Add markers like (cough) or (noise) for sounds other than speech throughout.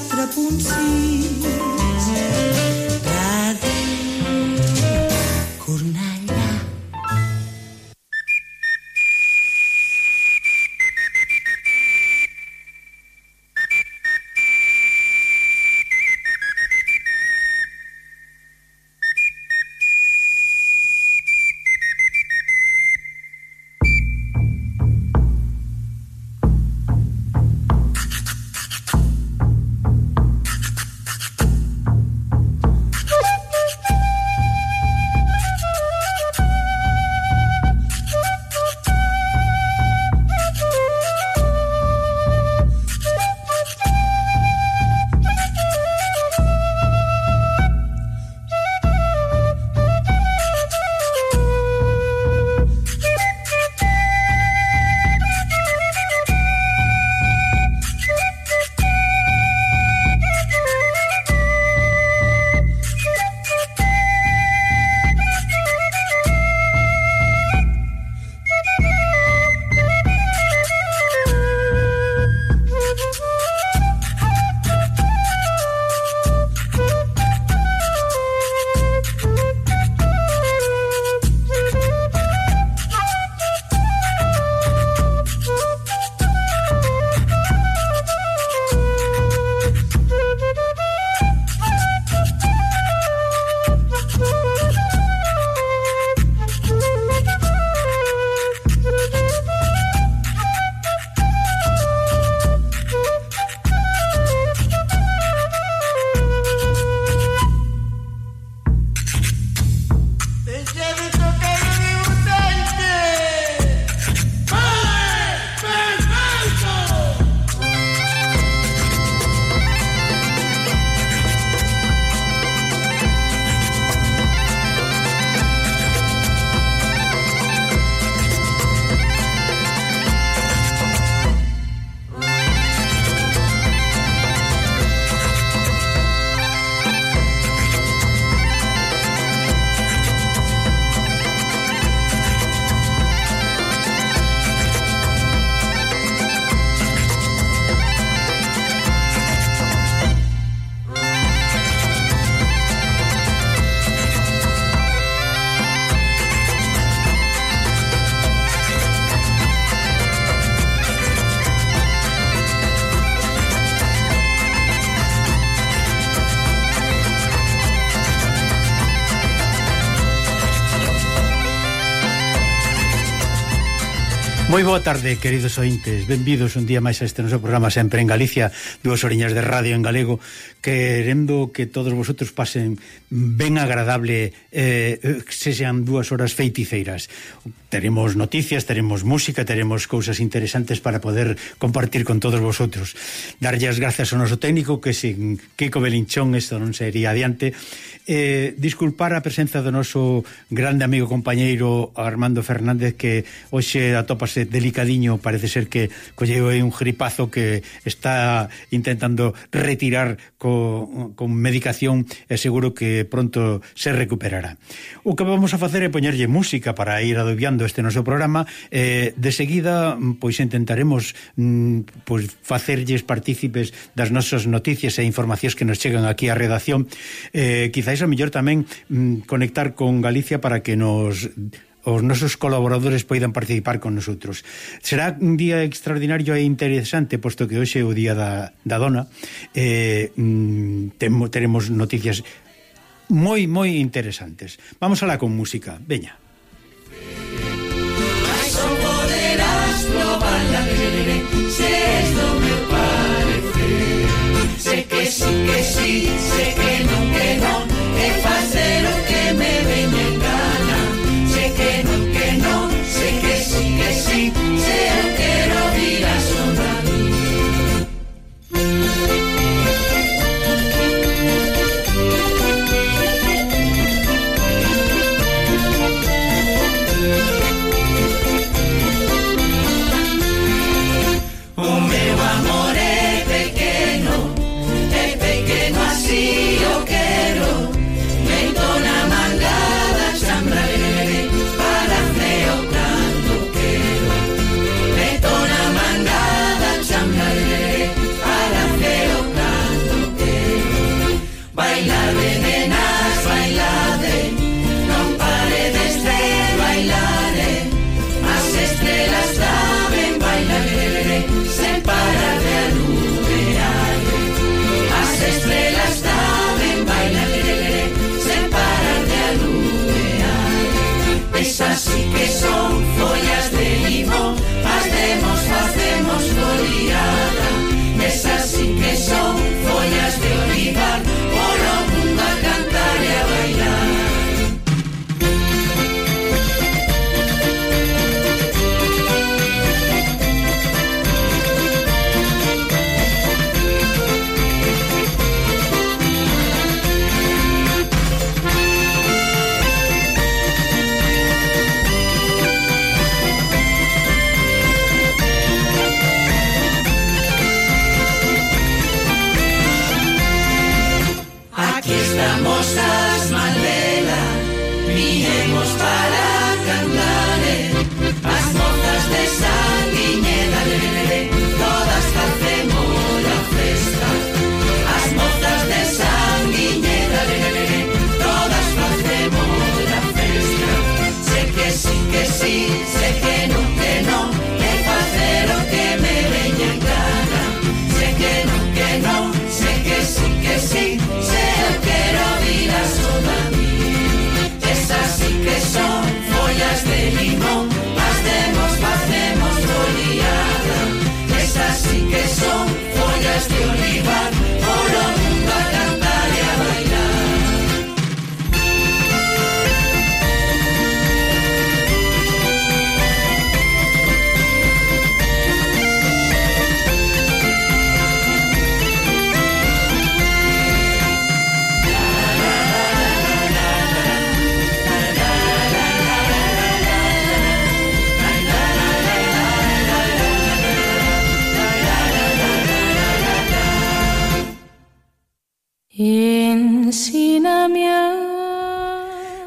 4.6 Moi boa tarde, queridos ointes. Benvidos un día máis a este noso programa Sempre en Galicia, dúas oriñas de radio en galego Querendo que todos vosotros pasen ben agradable eh, Se sean dúas horas feiticeiras. Teremos noticias, teremos música Teremos cousas interesantes para poder compartir con todos vosotros. Darlle as gracias ao noso técnico Que sin Kiko Belinchón isto non sería adiante. Eh, Disculpar a presenza do noso grande amigo compañeiro Armando Fernández Que hoxe atópase delicadiño, parece ser que colleu un gripazo que está intentando retirar co, con medicación e seguro que pronto se recuperará. O que vamos a facer é poñerlle música para ir adobiando este noso programa Eh, de seguida pois intentaremos mm, pois facerlles partícipes das nosas noticias e informacións que nos chegan aquí á redacción. Eh, quizáis a mellor tamén mm, conectar con Galicia para que nos os nosos colaboradores poidan participar con nosotros. Será un día extraordinario e interesante, posto que hoxe é o día da, da dona. Eh, mm, temo, teremos noticias moi, moi interesantes. Vamos alá con música. Veña. Poderás probar la se. Sé que sí, que sí, sé que non, que non, é fácil.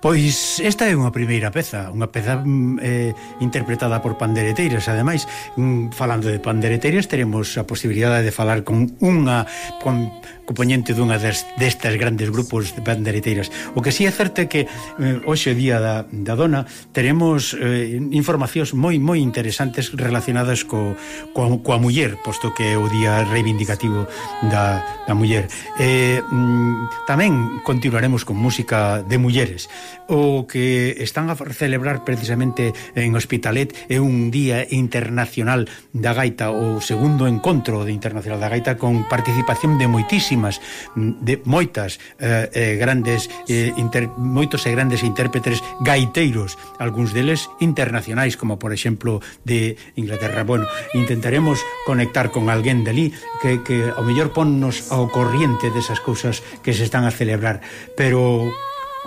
Pois esta é unha primeira peza, unha peza mm, eh, interpretada por pandereteiras, ademais, mm, falando de pandereteiras teremos a posibilidade de falar con unha con compoñente dunha des, destas grandes grupos de bandereteiras. O que si sí é certo é que eh, hoxe día da, da dona teremos eh, informacións moi moi interesantes relacionadas co, coa, coa muller, posto que é o día reivindicativo da, da muller. Eh, mm, tamén continuaremos con música de mulleres. O que están a celebrar precisamente en Hospitalet é un día internacional da gaita, o segundo encontro de internacional da gaita con participación de moitísimas riquísimas de moitas eh, eh, grandes eh, inter, moitos e grandes intérpretes gaiteiros, algúns deles internacionais como por exemplo de Inglaterra. Bueno, intentaremos conectar con alguén delí que, que ao mellor ponnos ao corriente desas cousas que se están a celebrar, pero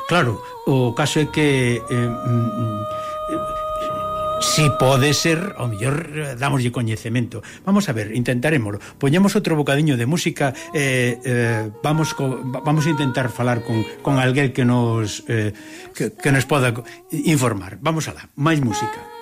claro, o caso é que eh, mm, Si pode ser, o mellor eh, damoslle coñecemento. Vamos a ver, intentaremoslo. Poñemos outro bocadiño de música, eh, eh, vamos co, vamos a intentar falar con, con alguén que nos eh, que, que nos poda informar. Vamos a lá, máis música.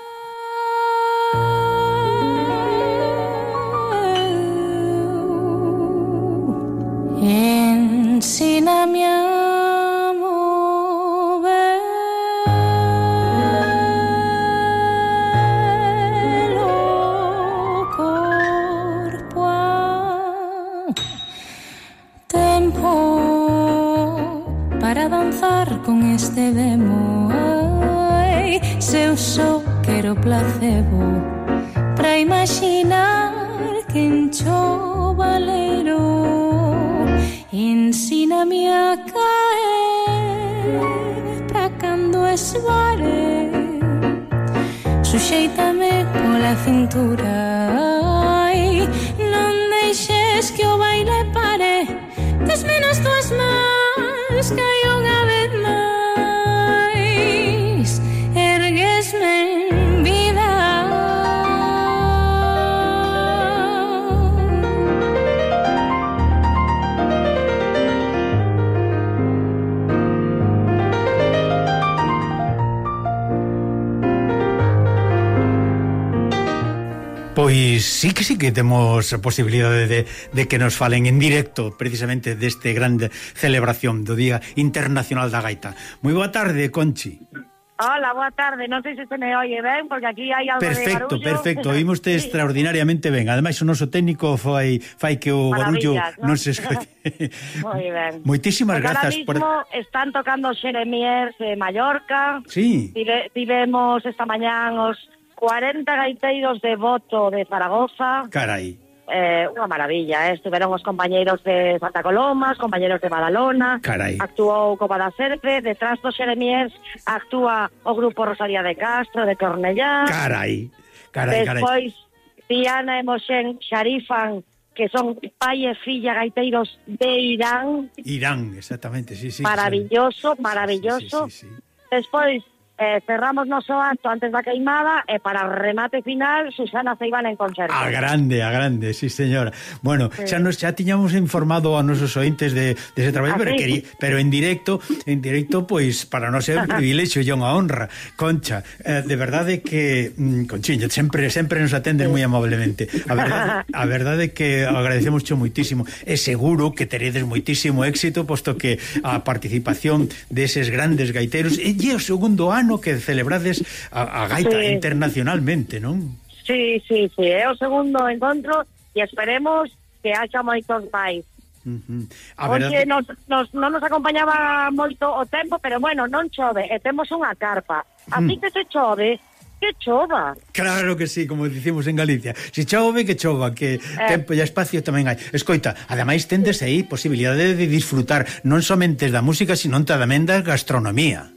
natural Non deixes que o baile pare Tes menas tuas mans caiu Pois sí que sí que temos a posibilidade de, de que nos falen en directo precisamente deste grande celebración do Día Internacional da Gaita. Moi boa tarde, Conchi. Hola, boa tarde. Non sei se se me oye ben, porque aquí hai algo perfecto, de barullo. Perfecto, (laughs) perfecto. Oímoste sí. extraordinariamente ben. Ademais, o noso técnico fai, fai que o barullo non, non se escoite. (laughs) Moi ben. Moitísimas porque grazas. Ahora mismo por... están tocando Xeremiers de Mallorca. Sí. Tive, tivemos esta mañán os 40 gaiteiros de voto de Zaragoza. Carai. Eh, unha maravilla, eh? estiveron os compañeiros de Santa Coloma, os compañeiros de Badalona, Carai. actuou Copa da Serpe, detrás dos Xeremiers actúa o grupo Rosalía de Castro, de Cornellá. Carai, carai, carai. Despois, Diana e Moxen xarifan que son pai e filla gaiteiros de Irán. Irán, exactamente, sí, sí. Maravilloso, sí, maravilloso. Sí, sí, sí, sí. Despois, eh, cerramos noso acto antes da queimada e para remate final Susana Ceibana en concerto. A grande, a grande, sí señora. Bueno, sí. xa nos xa tiñamos informado a nosos ointes de de ese traballo, ah, pero, queri, pero en directo, en directo pois para non ser (laughs) un privilexio e unha honra. Concha, eh, de verdade que mm, Conchiño, sempre sempre nos atenden sí. moi amablemente. A verdade, (laughs) a verdade que agradecemos cho moitísimo É seguro que teredes moitísimo éxito posto que a participación deses grandes gaiteros e o segundo ano ano que celebrades a, a gaita sí. internacionalmente, non? Sí, sí, sí, é o segundo encontro e esperemos que haxa moitos máis. Uh -huh. Oxe, nos, nos, non nos acompañaba moito o tempo, pero bueno, non chove, e temos unha carpa. Así que se chove, que chova. Claro que sí, como dicimos en Galicia. Se si chove, que chova, que eh. tempo e espacio tamén hai. Escoita, ademais tendes aí posibilidade de disfrutar non somente da música, sino tamén da gastronomía.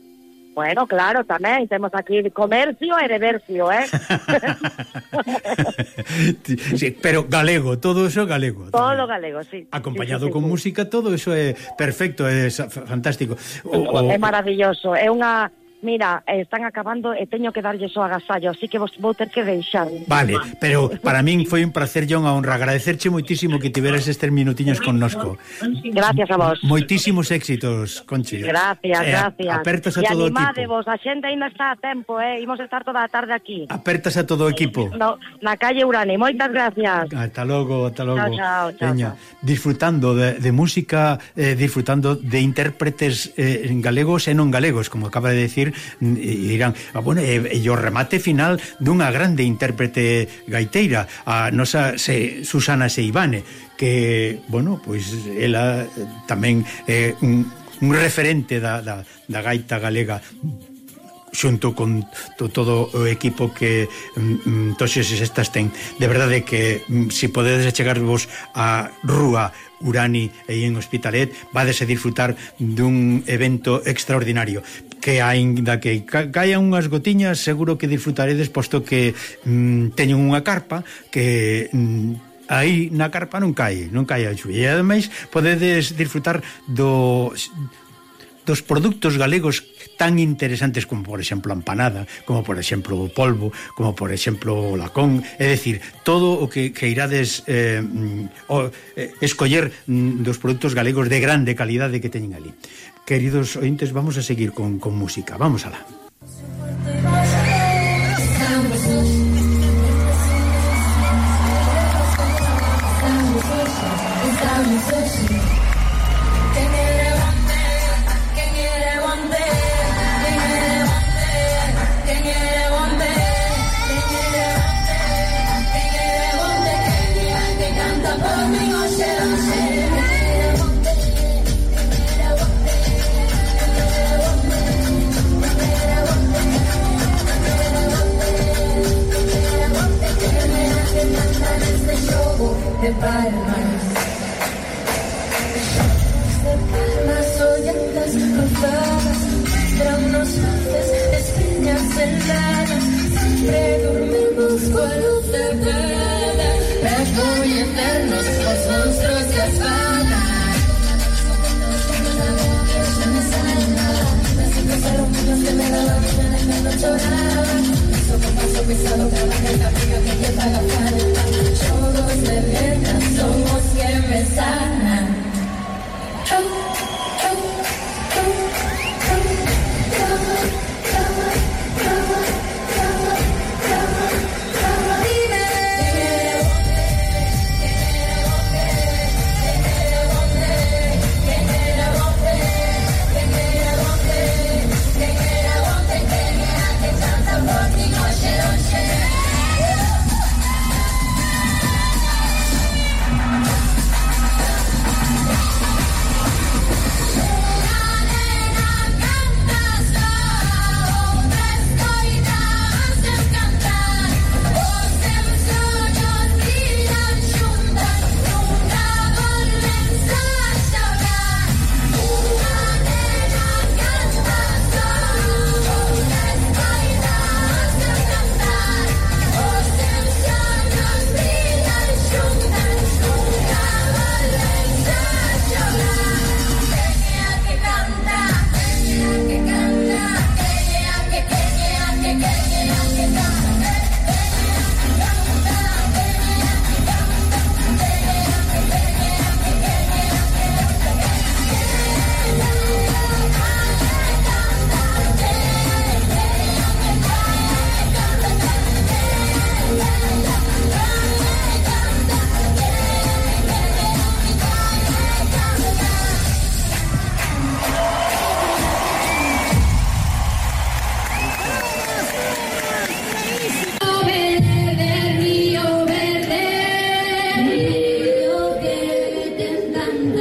Bueno, claro, tamén temos aquí comercio e reversio, eh? (laughs) sí, pero galego, todo eso galego. Todo tamén. galego, sí. Acompañado sí, sí, con sí. música, todo eso é perfecto, é fantástico. O, o... É maravilloso, é unha mira, eh, están acabando e teño que darlle o agasallo, así que vos vou ter que deixar. Vale, pero para min foi un placer, John, a honra. Agradecerche moitísimo que tiveras estes minutiños connosco. Gracias a vos. Moitísimos éxitos, Conchi. Gracias, eh, gracias. Apertas a e todo o equipo. vos, a xente ainda está a tempo, eh? Imos estar toda a tarde aquí. Apertas a todo o equipo. No, na calle Urani, moitas gracias. Hasta logo, hasta logo. Chao, chao, chao, chao. Disfrutando de, de música, eh, disfrutando de intérpretes eh, galegos e non galegos, como acaba de decir e dirán, ah, bueno, e, e o remate final dunha grande intérprete gaiteira, a nosa se, Susana Seibane, que, bueno, pois ela eh, tamén é un, un referente da, da, da gaita galega xunto con to, todo o equipo que mm, mm toxes estas ten. De verdade que mm, se si podedes achegarvos a Rúa Urani e en Hospitalet, vades a disfrutar dun evento extraordinario que aínda que ca, caian unhas gotiñas, seguro que disfrutaredes posto que mm, teñen unha carpa que mm, aí na carpa non cae, non cae a chuva. E ademais podedes disfrutar do dos produtos galegos tan interesantes como, por exemplo, a empanada, como, por exemplo, o polvo, como, por exemplo, o lacón, é dicir, todo o que, que irades eh, mm, o, eh, escoller mm, dos produtos galegos de grande calidade que teñen ali. Queridos ointes, vamos a seguir con, con música, vamos alá. de palmas. De palmas oyentas cruzadas, heladas, siempre dormimos con luz apagada, refugiarnos los monstruos de espada. Que me daban la. Todos de verdad somos guerreros.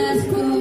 Let's go.